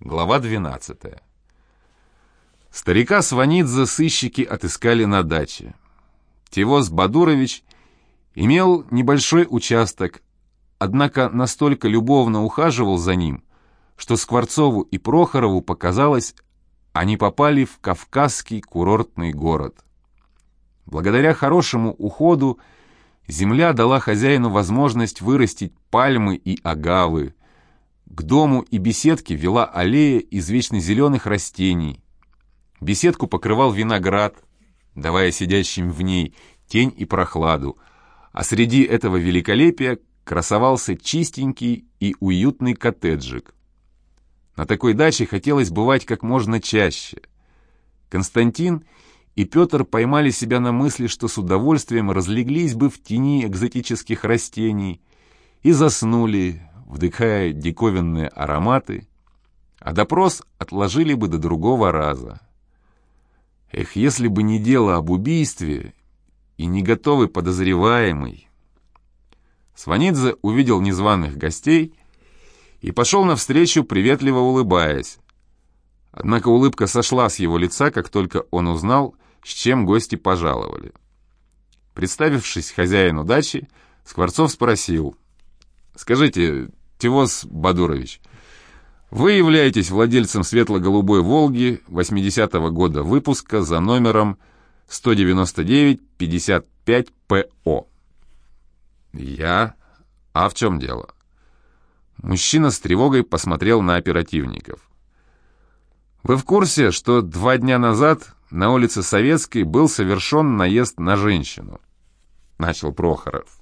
Глава 12. Старика Сванидзе сыщики отыскали на даче. Тевоз Бадурович имел небольшой участок, однако настолько любовно ухаживал за ним, что Скворцову и Прохорову показалось, они попали в кавказский курортный город. Благодаря хорошему уходу земля дала хозяину возможность вырастить пальмы и агавы. К дому и беседке вела аллея из вечно зеленых растений. Беседку покрывал виноград, давая сидящим в ней тень и прохладу, а среди этого великолепия красовался чистенький и уютный коттеджик. На такой даче хотелось бывать как можно чаще. Константин и Петр поймали себя на мысли, что с удовольствием разлеглись бы в тени экзотических растений и заснули, вдыхая диковинные ароматы, а допрос отложили бы до другого раза. Эх, если бы не дело об убийстве и не готовый подозреваемый. Сванидзе увидел незваных гостей и пошел навстречу, приветливо улыбаясь. Однако улыбка сошла с его лица, как только он узнал, с чем гости пожаловали. Представившись хозяину дачи, Скворцов спросил, «Скажите, Тевоз Бадурович, вы являетесь владельцем светло-голубой «Волги» 80-го года выпуска за номером 199-55-ПО?» «Я? А в чем дело?» Мужчина с тревогой посмотрел на оперативников. «Вы в курсе, что два дня назад на улице Советской был совершен наезд на женщину?» Начал Прохоров.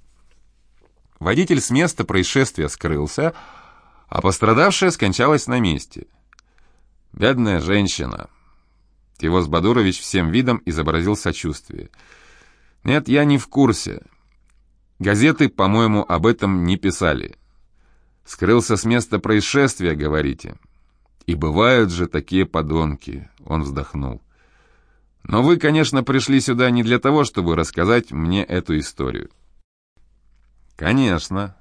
Водитель с места происшествия скрылся, а пострадавшая скончалась на месте. «Бедная женщина!» Тивоз Бадурович всем видом изобразил сочувствие. «Нет, я не в курсе. Газеты, по-моему, об этом не писали. Скрылся с места происшествия, говорите. И бывают же такие подонки», — он вздохнул. «Но вы, конечно, пришли сюда не для того, чтобы рассказать мне эту историю». «Конечно».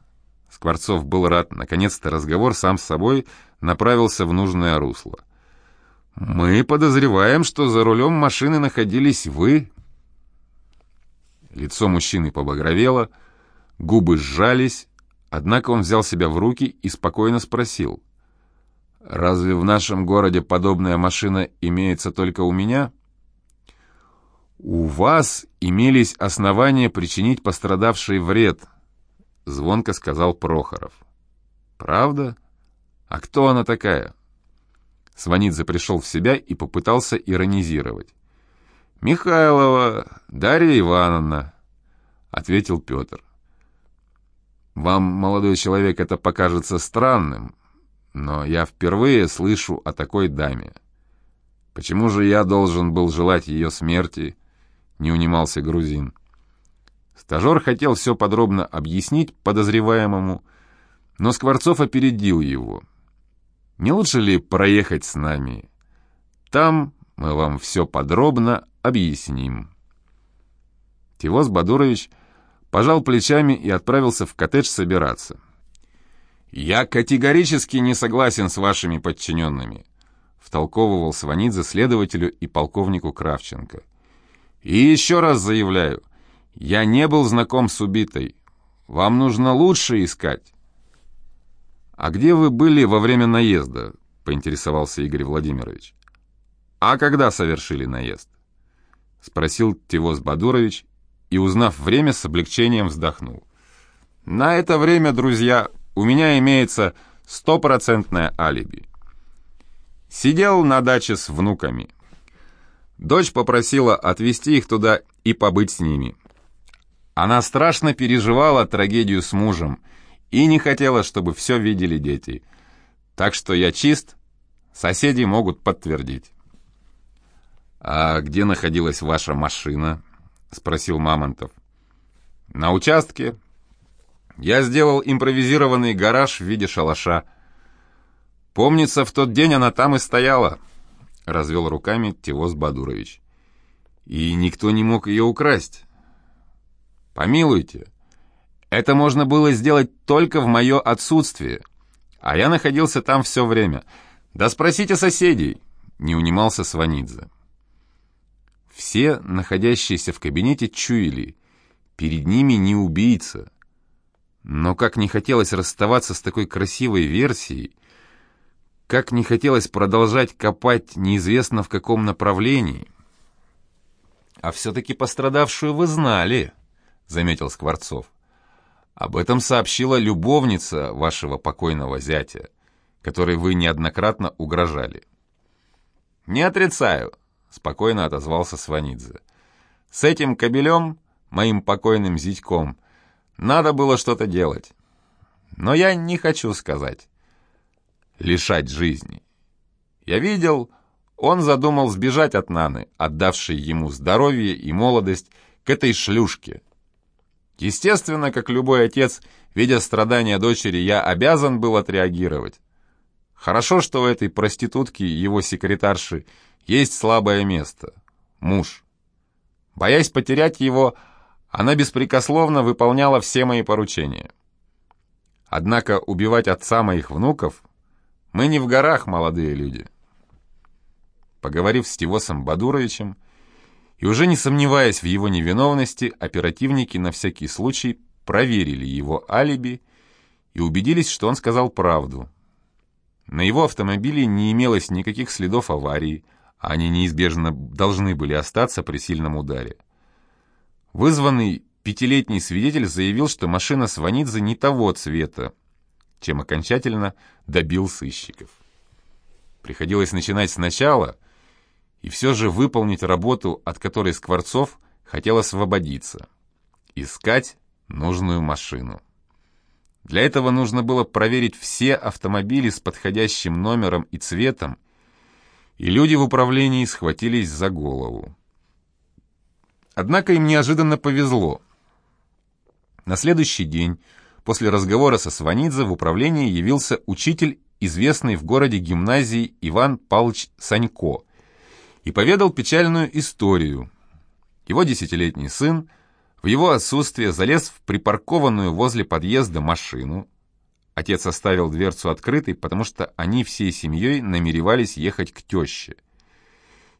Скворцов был рад. Наконец-то разговор сам с собой направился в нужное русло. «Мы подозреваем, что за рулем машины находились вы». Лицо мужчины побагровело, губы сжались, однако он взял себя в руки и спокойно спросил. «Разве в нашем городе подобная машина имеется только у меня?» «У вас имелись основания причинить пострадавший вред», — звонко сказал Прохоров. «Правда? А кто она такая?» Сванидзе пришел в себя и попытался иронизировать. «Михайлова Дарья Ивановна», — ответил Петр. «Вам, молодой человек, это покажется странным, но я впервые слышу о такой даме. Почему же я должен был желать ее смерти?» — не унимался грузин. Стажер хотел все подробно объяснить подозреваемому, но Скворцов опередил его. «Не лучше ли проехать с нами? Там мы вам все подробно объясним». Тивоз Бадурович пожал плечами и отправился в коттедж собираться. «Я категорически не согласен с вашими подчиненными», втолковывал Сванидзе следователю и полковнику Кравченко. «И еще раз заявляю — я не был знаком с убитой. Вам нужно лучше искать. А где вы были во время наезда? Поинтересовался Игорь Владимирович. А когда совершили наезд? Спросил Тивоз Бадурович и, узнав время, с облегчением вздохнул. На это время, друзья, у меня имеется стопроцентное алиби. Сидел на даче с внуками. Дочь попросила отвезти их туда и побыть с ними. Она страшно переживала трагедию с мужем и не хотела, чтобы все видели дети. Так что я чист, соседи могут подтвердить. «А где находилась ваша машина?» — спросил Мамонтов. «На участке. Я сделал импровизированный гараж в виде шалаша. Помнится, в тот день она там и стояла», — развел руками Тевоз Бадурович. «И никто не мог ее украсть». Помилуйте, это можно было сделать только в мое отсутствие, а я находился там все время. «Да спросите соседей!» — не унимался Сванидзе. Все, находящиеся в кабинете, чуяли. Перед ними не убийца. Но как не хотелось расставаться с такой красивой версией, как не хотелось продолжать копать неизвестно в каком направлении. «А все-таки пострадавшую вы знали», — заметил Скворцов. «Об этом сообщила любовница вашего покойного зятя, которой вы неоднократно угрожали». «Не отрицаю», спокойно отозвался Сванидзе. С этим кобелем, моим покойным зятьком, надо было что-то делать. Но я не хочу сказать. Лишать жизни. Я видел, он задумал сбежать от Наны, отдавшей ему здоровье и молодость, к этой шлюшке. Естественно, как любой отец, видя страдания дочери, я обязан был отреагировать. Хорошо, что у этой проститутки, его секретарши, есть слабое место — муж. Боясь потерять его, она беспрекословно выполняла все мои поручения. Однако убивать отца моих внуков мы не в горах, молодые люди. Поговорив с Тивосом Бадуровичем и уже не сомневаясь в его невиновности, оперативники на всякий случай проверили его алиби и убедились, что он сказал правду. На его автомобиле не имелось никаких следов аварии, они неизбежно должны были остаться при сильном ударе. Вызванный пятилетний свидетель заявил, что машина Сванидзе не того цвета, чем окончательно добил сыщиков. Приходилось начинать сначала и все же выполнить работу, от которой Скворцов хотел освободиться. Искать нужную машину. Для этого нужно было проверить все автомобили с подходящим номером и цветом и люди в управлении схватились за голову. Однако им неожиданно повезло. На следующий день, после разговора со Сванидзе, в управлении явился учитель, известный в городе гимназии Иван Павлович Санько, и поведал печальную историю. Его десятилетний сын в его отсутствие залез в припаркованную возле подъезда машину, Отец оставил дверцу открытой, потому что они всей семьей намеревались ехать к теще.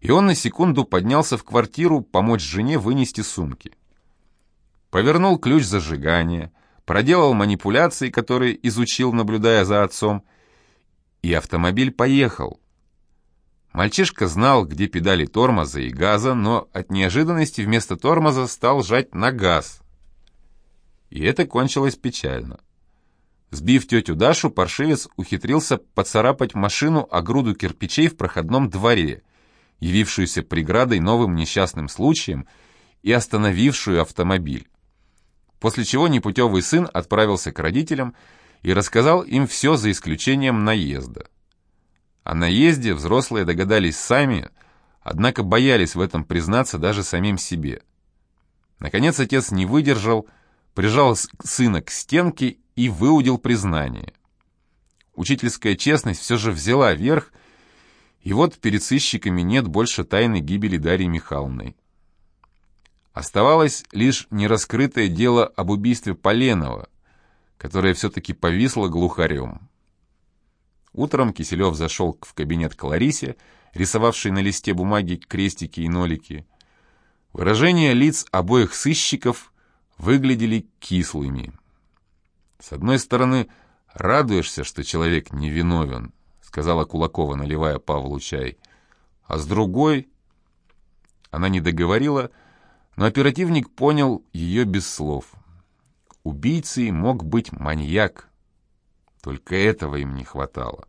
И он на секунду поднялся в квартиру помочь жене вынести сумки. Повернул ключ зажигания, проделал манипуляции, которые изучил, наблюдая за отцом, и автомобиль поехал. Мальчишка знал, где педали тормоза и газа, но от неожиданности вместо тормоза стал жать на газ. И это кончилось печально. Сбив тетю Дашу, паршивец ухитрился поцарапать машину о груду кирпичей в проходном дворе, явившуюся преградой новым несчастным случаем и остановившую автомобиль. После чего непутевый сын отправился к родителям и рассказал им все за исключением наезда. О наезде взрослые догадались сами, однако боялись в этом признаться даже самим себе. Наконец отец не выдержал, прижал сына к стенке и выудил признание. Учительская честность все же взяла верх, и вот перед сыщиками нет больше тайны гибели Дарьи Михайловны. Оставалось лишь нераскрытое дело об убийстве Поленова, которое все-таки повисло глухарем. Утром Киселев зашел в кабинет к Ларисе, рисовавшей на листе бумаги крестики и нолики. Выражения лиц обоих сыщиков выглядели кислыми. С одной стороны, радуешься, что человек невиновен, сказала Кулакова, наливая Павлу чай. А с другой... Она не договорила, но оперативник понял ее без слов. Убийцей мог быть маньяк. Только этого им не хватало.